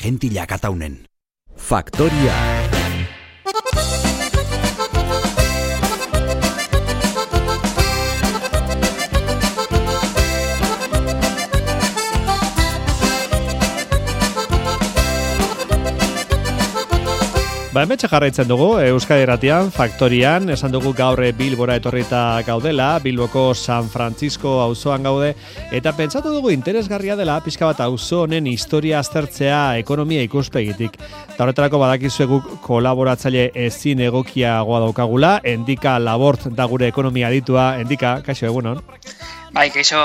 gentila kataunen. Faktoria. Ba, emetxe jarraitzen dugu, Euskadi Erratian, Faktorian, esan dugu gaur Bilbora etorrita gaudela, Bilboko San Francisco auzoan gaude, eta pentsatu dugu interesgarria dela pixka bat auzo honen historia aztertzea ekonomia ikuspegitik. Eta horretarako badakizu kolaboratzaile ezin egokiagoa daukagula, endika labort da gure ekonomia ditua, endika, kaixo egunon? Bai, kaixo,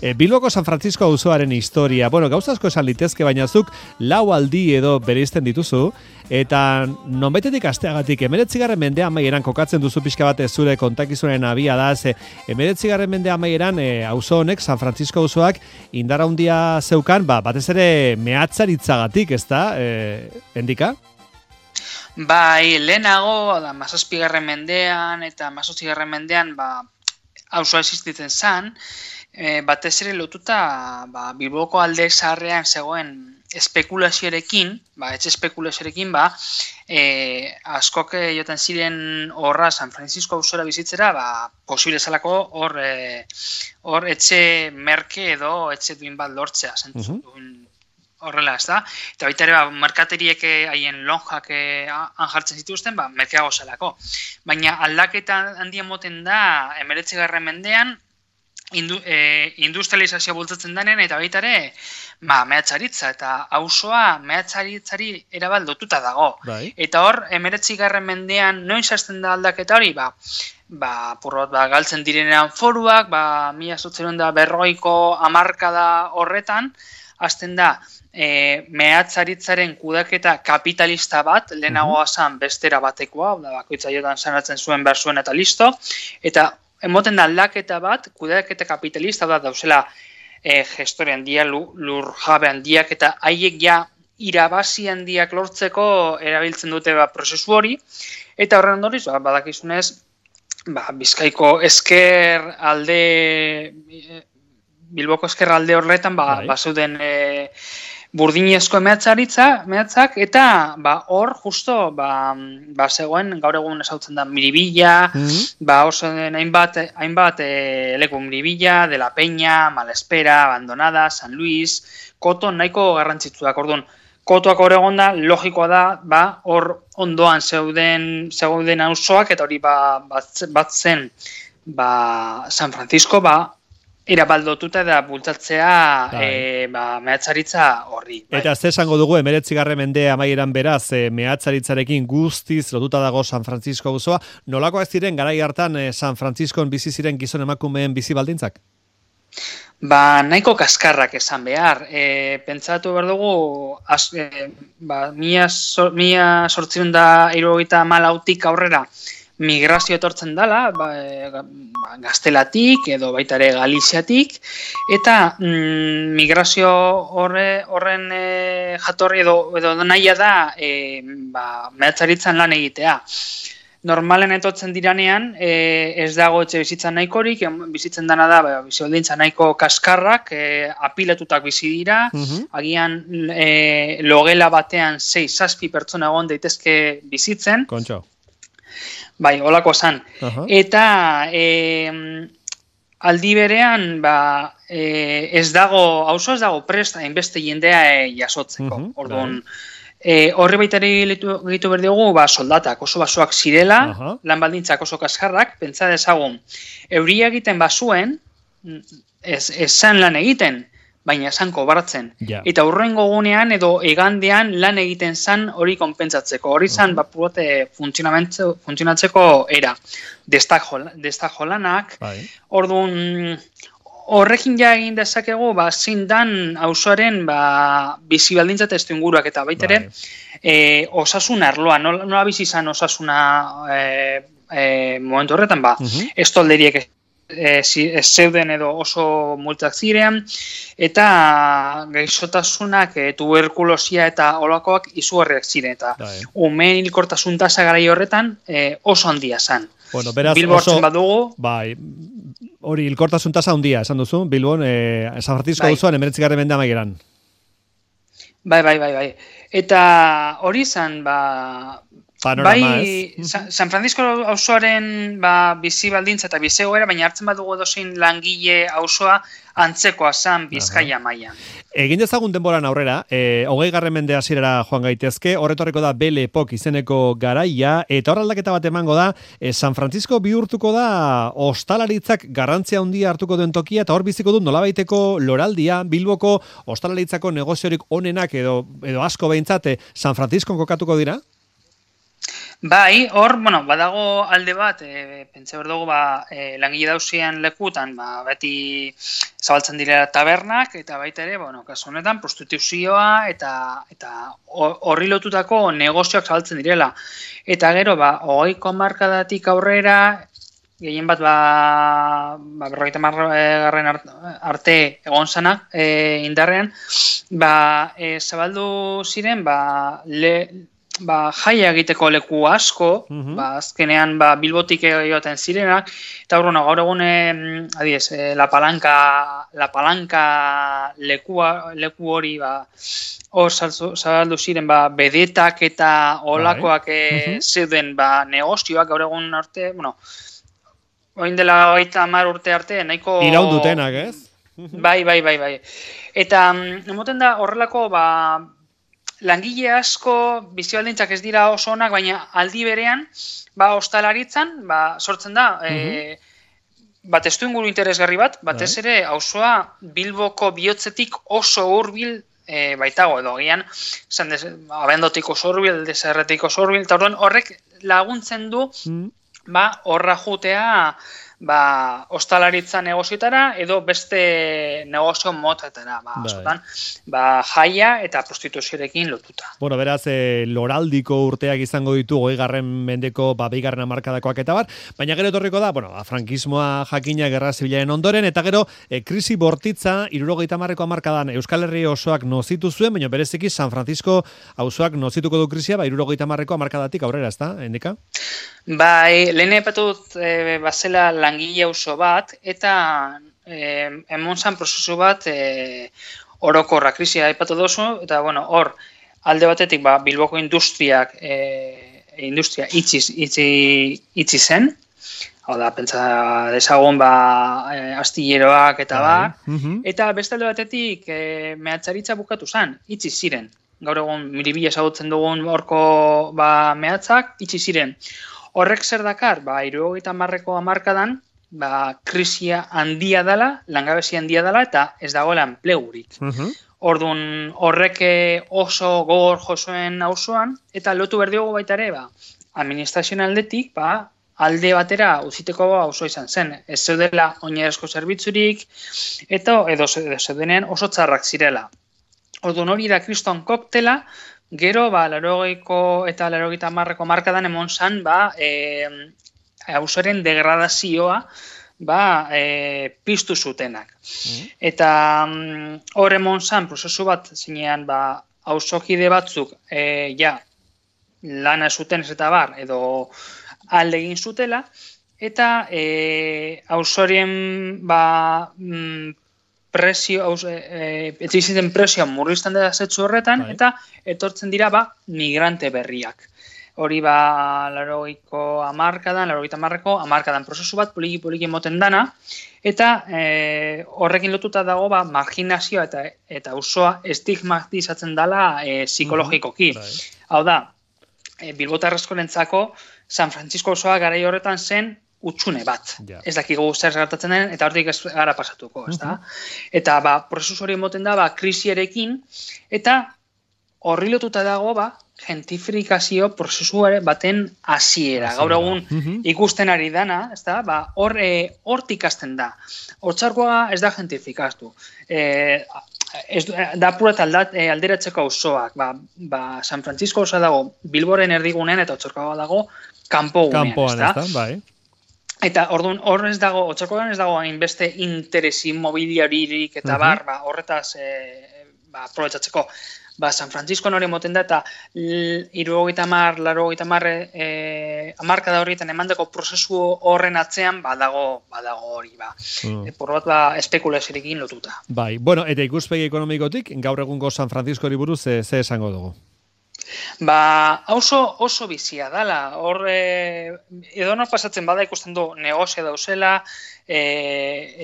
E, Bilboko San Francisco auzoaren historia. Bueno, gauzazko esan litezke, baina zuk lau aldi edo bereizten dituzu, eta nonbaitetik asteagatik, emeretzigarren mendea amaieran kokatzen duzu pixka bat zure kontakizunen abia da, ze emeretzigarren mendea amaieran e, auzo honek, San Francisco auzoak, indara handia zeukan, ba, batez ere mehatzaritzagatik, ez da, e, endika? Bai, lehenago, da, mazazpigarren mendean, eta mazazpigarren mendean, ba, auzoa existitzen zan, e, batez ere lotuta ba, Bilboko alde zaharrean zegoen espekulazioarekin, ba, etxe espekulazioarekin, ba, e, askok joten ziren horra San Francisco ausora bizitzera, ba, posible zalako hor, e, hor etxe merke edo etxe duin bat lortzea, zentzu horrela, ez da? Eta baita ere, ba, merkateriek haien lonjak han jartzen zituzten, ba, merkeago zelako. Baina aldaketa handien moten da, emeretze mendean, indu, e, industrializazioa bultzatzen denean eta baita ere ba, mehatzaritza eta auzoa mehatzaritzari erabal lotuta dago. Bai. Eta hor, emeretzi garren mendean noiz hasten da aldaketa hori, ba, ba, purrot, ba, galtzen direnean foruak, ba, mila zutzen da berroiko amarkada horretan, hasten da, e, mehatzaritzaren kudaketa kapitalista bat, lehenagoa zan bestera batekoa, bakoitza jotan zanatzen zuen berzuen eta listo, eta emoten da aldaketa bat, kudeaketa kapitalista da dauzela e, gestore handia, lur jabe handiak, eta haiek ja irabazi handiak lortzeko erabiltzen dute ba, prozesu hori, eta horren ondoriz, ba, badakizunez, ba, bizkaiko esker alde, e, bilboko esker alde horretan, ba, bai. basuden e, burdinezko mehatzaritza, mehatzak, eta ba, hor justo ba, ba, zegoen gaur egun esautzen da miribilla, mm -hmm. ba, oso hainbat, hainbat e, leku miribilla, de la peña, malespera, abandonada, San Luis, koto nahiko garrantzitsuak, orduan, kotoak hor egon da, logikoa da, ba, hor ondoan zeuden, zeuden auzoak eta hori ba, bat, bat zen, ba, San Francisco, ba, Era baldotuta da bultzatzea e, ba, mehatzaritza horri. Bai. Eta ze esango dugu, emeretzi garre mende amaieran beraz, e, mehatzaritzarekin guztiz lotuta dago San Francisco guzoa. Nolako ez diren, garai hartan e, San Franciscoen bizi ziren gizon emakumeen bizi baldintzak? Ba, nahiko kaskarrak esan behar. E, pentsatu behar dugu, az, e, ba, mia, so, mia sortzion da irugaita malautik aurrera, migrazio etortzen dela, ba, e, ba, gaztelatik edo baita ere galiziatik, eta mm, migrazio horre, horren e, jatorri edo, edo nahia da e, ba, mehatzaritzen lan egitea. Normalen etotzen diranean, e, ez dago etxe bizitzan nahikorik, bizitzen dana da, ba, bizi nahiko kaskarrak, e, apilatutak bizi dira, mhm. agian e, logela batean 6-6 pertsona egon daitezke bizitzen. Kontxo. Bai, holako zan. Eta e, aldi berean, ba, e, ez dago, hauzo ez dago presta, inbeste jendea e, jasotzeko. Uh -huh, Orduan, e, horre baitari gitu berdigu, ba, soldatak oso basoak zirela, lan baldintzak oso kaskarrak, pentsa dezagun, euria egiten basuen, ez, ez zan lan egiten, baina esan kobartzen. Eta hurrengo gunean edo egandean lan egiten zan hori konpentsatzeko. Hori zan, uh -huh. funtzionatzeko era. Destak jolanak, bai. orduan horrekin ja egin dezakegu, ba, zindan auzoaren ba, bizi baldintza testu inguruak eta baitere, bai. e, osasun arloa, nola, nola bizi osasuna e, e, momentu horretan, ba, uh -huh. estolderiek e, zeuden edo oso multak zirean, eta gaixotasunak e, tuberkulosia eta olakoak izugarriak ziren, eta bai. umeen hilkortasun tasa gara horretan e, oso handia zan. Bueno, beraz, oso, badugu. Bai, hori hilkortasun tasa handia, esan duzu, Bilbon, e, San Francisco bai. duzuan, emeretzik garren mende Bai, bai, bai, bai. Eta hori izan, ba, Panorama bai, San Francisco auzoaren ba, bizi baldintza eta bizi baina hartzen badugu dozin langile auzoa antzekoa zan bizkaia maia. Egin dezagun denboran aurrera, e, hogei garren mende hasierara joan gaitezke, horretorreko da Belle Epok izeneko garaia, eta hor aldaketa bat emango da, e, San Francisco bihurtuko da ostalaritzak garrantzia handia hartuko duen tokia, eta hor biziko du nolabaiteko loraldia, Bilboko ostalaritzako negoziorik onenak edo, edo asko behintzate San Francisco kokatuko dira? Bai, hor, bueno, badago alde bat, e, pentsa behar dugu, ba, e, langile dauzien lekutan, ba, beti zabaltzen direla tabernak, eta baita ere, bueno, kasu honetan, prostituzioa eta eta horri lotutako negozioak zabaltzen direla. Eta gero, ba, hogeiko markadatik aurrera, gehien bat, ba, ba berrogeita margarren arte egon zanak e, indarrean, ba, e, zabaldu ziren, ba, le, ba, jaia egiteko leku asko, mm ba, azkenean ba, bilbotik egoten zirenak, eta hor, gaur egun, adiez, e, la palanka, la palanka lekua, leku hori, ba, hor zabaldu ziren, ba, bedetak eta olakoak mm zeuden ba, negozioak gaur egun arte, bueno, oin dela gaita mar urte arte, nahiko... Iraundutenak, ez? bai, bai, bai, bai. Eta, emoten da, horrelako, ba, langile asko bizialdintzak ez dira oso onak, baina aldi berean, ba, ostalaritzan, ba, sortzen da, mm -hmm. bat ez inguru interesgarri bat, batez bai. ere, auzoa bilboko bihotzetik oso hurbil e, baitago edo gian, zan des, abendotik oso hurbil, deserretik oso hurbil, eta horrek laguntzen du, mm. ba, horra jutea, ba, ostalaritza negoziotara edo beste negozio motetara, ba, bai. ba, jaia eta prostituzioarekin lotuta. Bueno, beraz, e, loraldiko urteak izango ditu goi garren mendeko, ba, bigarren amarkadakoak eta bar, baina gero etorriko da, bueno, frankismoa jakina gerra zibilaren ondoren, eta gero, e, krisi bortitza, irurogeita marreko amarkadan Euskal Herri osoak nozitu zuen, baina bereziki San Francisco auzoak nozituko du krisia, ba, irurogeita marreko amarkadatik aurrera, ez da, endika? Bai, lehen epatut e, bazela langile oso bat, eta e, emon zan prozesu bat e, orokorra. Krisia epatu dozu, eta bueno, hor, alde batetik ba, Bilboko industriak e, industria itxiz, itzi, itzi zen, hau da, pentsa desagun ba, e, astilleroak eta ba, eta beste alde batetik e, mehatzaritza bukatu zen, itzi ziren, gaur egun miribila esagutzen dugun horko ba, mehatzak, itzi ziren. Horrek zer dakar, ba, irurogeita marreko amarkadan, ba, krisia handia dela, langabezi handia dela, eta ez dagoela enplegurik. Uh Orduan, horrek oso gogor josoen auzoan eta lotu berdiogu baita ere, ba, administrazioan aldetik, ba, alde batera uziteko auzo izan zen. Ez zeudela oinarezko zerbitzurik, eta edo zeudenen oso txarrak zirela. Orduan hori da kriston koktela, Gero, ba, larogeiko eta larogeita marreko markadan emon zan, ba, e, hausoren degradazioa, ba, e, piztu zutenak. Mm. Eta mm, hor mm, emon zan, prozesu bat, zinean, ba, hausokide batzuk, e, ja, lana zuten ez eta bar, edo alde egin zutela, eta e, hausorien, ba, mm, presio, e, e, presio murriztan da zetsu horretan, bai. eta etortzen dira ba, migrante berriak. Hori ba, laroiko amarkadan, laroiko amarreko, amarkadan prozesu bat, poliki-poliki moten dana, eta e, horrekin lotuta dago ba, marginazioa eta eta osoa estigmatizatzen dela e, psikologikoki. Bai. Hau da, e, Bilbotarrezko San Francisco osoa garai horretan zen utxune bat. Ja. Ez dakigu zer gertatzen den, eta hortik ez gara pasatuko, ez da? Eta, ba, prozesu hori moten da, ba, krisierekin, eta horri lotuta dago, ba, gentifikazio prozesu baten hasiera. Gaur egun ikusten ari dana, ez da? Ba, hor, e, hortik hasten da. Hortzarkoa ez da gentifikaztu. E, ez, da pura aldat, e, alderatzeko auzoak. Ba, ba, San Francisco osa dago, Bilboren erdigunen, eta hortzarkoa dago, kanpo gunean, ez da? Bai. Eta orduan hor ez dago, otxakoan ez dago hain beste interesi mobiliaririk eta bar, ba, horretaz e, ba, aprobetsatzeko. ba, San Francisco nori moten da, eta irurogeita mar, larogeita mar, e, amarka da horietan emandako prozesu horren atzean, badago, badago hori, ba. Mm. E, por bat, ba, espekulazioekin lotuta. Bai, bueno, eta ikuspegi ekonomikotik, gaur egungo San Francisco buruz ze, ze esango dugu? Ba, oso, oso bizia dala. Hor, e, edo pasatzen bada ikusten du negozio dauzela, e,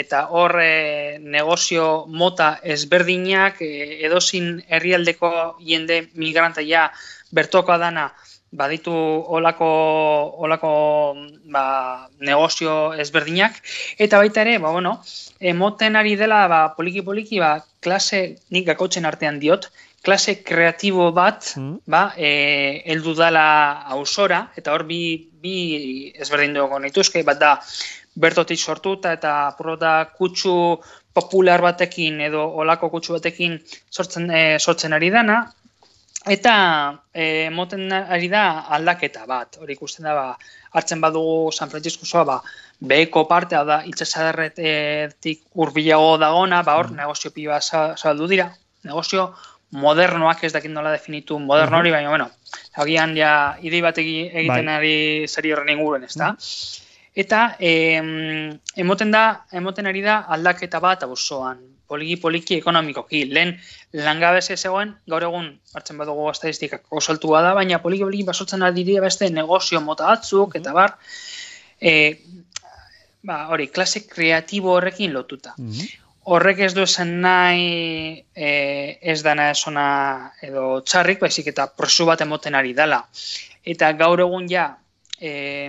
eta hor e, negozio mota ezberdinak, e, edozin herrialdeko jende migrantaia bertoko dana, baditu olako, olako ba, negozio ezberdinak, eta baita ere, ba, bueno, emoten ari dela, ba, poliki-poliki, ba, klase nik gakotzen artean diot, klase kreatibo bat, mm. ba, e, eldu dala ausora, eta hor bi, bi ezberdin dugu nituzke, bat da, bertotik sortuta eta prota kutsu popular batekin edo olako kutsu batekin sortzen, e, sortzen ari dana, Eta e, moten ari da aldaketa bat, hori ikusten da, ba, hartzen badugu San Francisco zoa, ba, beheko partea da itxasadarretik urbilago dagona, ba, hor, mm. negozio piba zabaldu dira, negozio modernoak ez dakit nola definitu moderno hori, baina, bueno, agian ja idei bat egiten bai. ari zari horren inguruen, ez da? Mm. Eta emoten da, emoten ari da aldaketa bat abusoan, poliki poliki ekonomikoki. Lehen langabese zegoen, gaur egun hartzen badugu estadistikak osaltua da, baina poliki poliki basotzen dira beste negozio mota batzuk, eta bar, e, ba, hori, klase kreatibo horrekin lotuta. Mhm. Horrek ez du esan nahi e, ez dana esona edo txarrik, baizik eta prosu bat emoten ari dela. Eta gaur egun ja, e,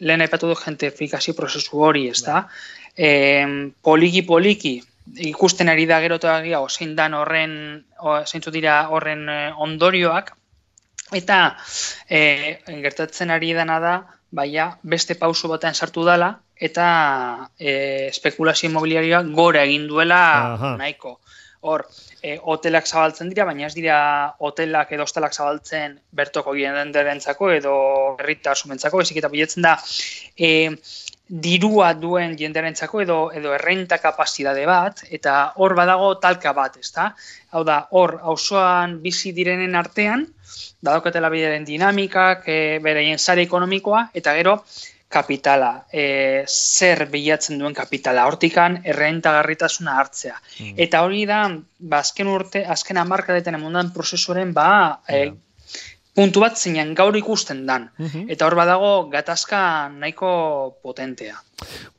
lehen aipatu du gentrifikazio prozesu hori, ez da? E, poliki poliki, ikusten ari da gero eta zein dan horren, zeintzu dira horren eh, ondorioak, eta e, gertatzen ari dena da, baina beste pauso batean sartu dela, eta e, spekulazio immobiliarioa gora egin duela nahiko. Hor, e, hotelak zabaltzen dira, baina ez dira hotelak edo hostelak zabaltzen bertoko gien derentzako edo herrita sumentzako, ezik eta biletzen da, e, dirua duen jendearentzako edo edo errenta kapazitate bat eta hor badago talka bat, ezta? Hau da, hor auzoan bizi direnen artean badaukatela bideren dinamikak, e, beraien sare ekonomikoa eta gero kapitala, e, zer bilatzen duen kapitala, hortikan errentagarritasuna hartzea. Mm. Eta hori da, ba, azken urte, azken amarkadetan emundan prozesuaren, ba, e, puntu bat zeinan gaur ikusten dan. Mhm. Eta hor badago gatazka nahiko potentea.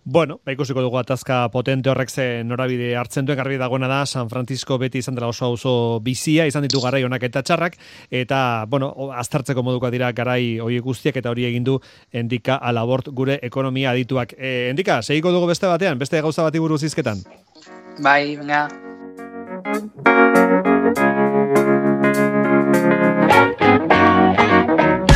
Bueno, ba ikusiko dugu gatazka potente horrek ze norabide hartzen duen garbi dagoena da San Francisco beti izan dela oso oso bizia, izan ditu garai honak eta txarrak eta bueno, aztertzeko moduko dira garai hori guztiak eta hori egin du Endika Alabort gure ekonomia adituak. E, endika, segiko dugu beste batean, beste gauza bati buruz hizketan. Bai, venga.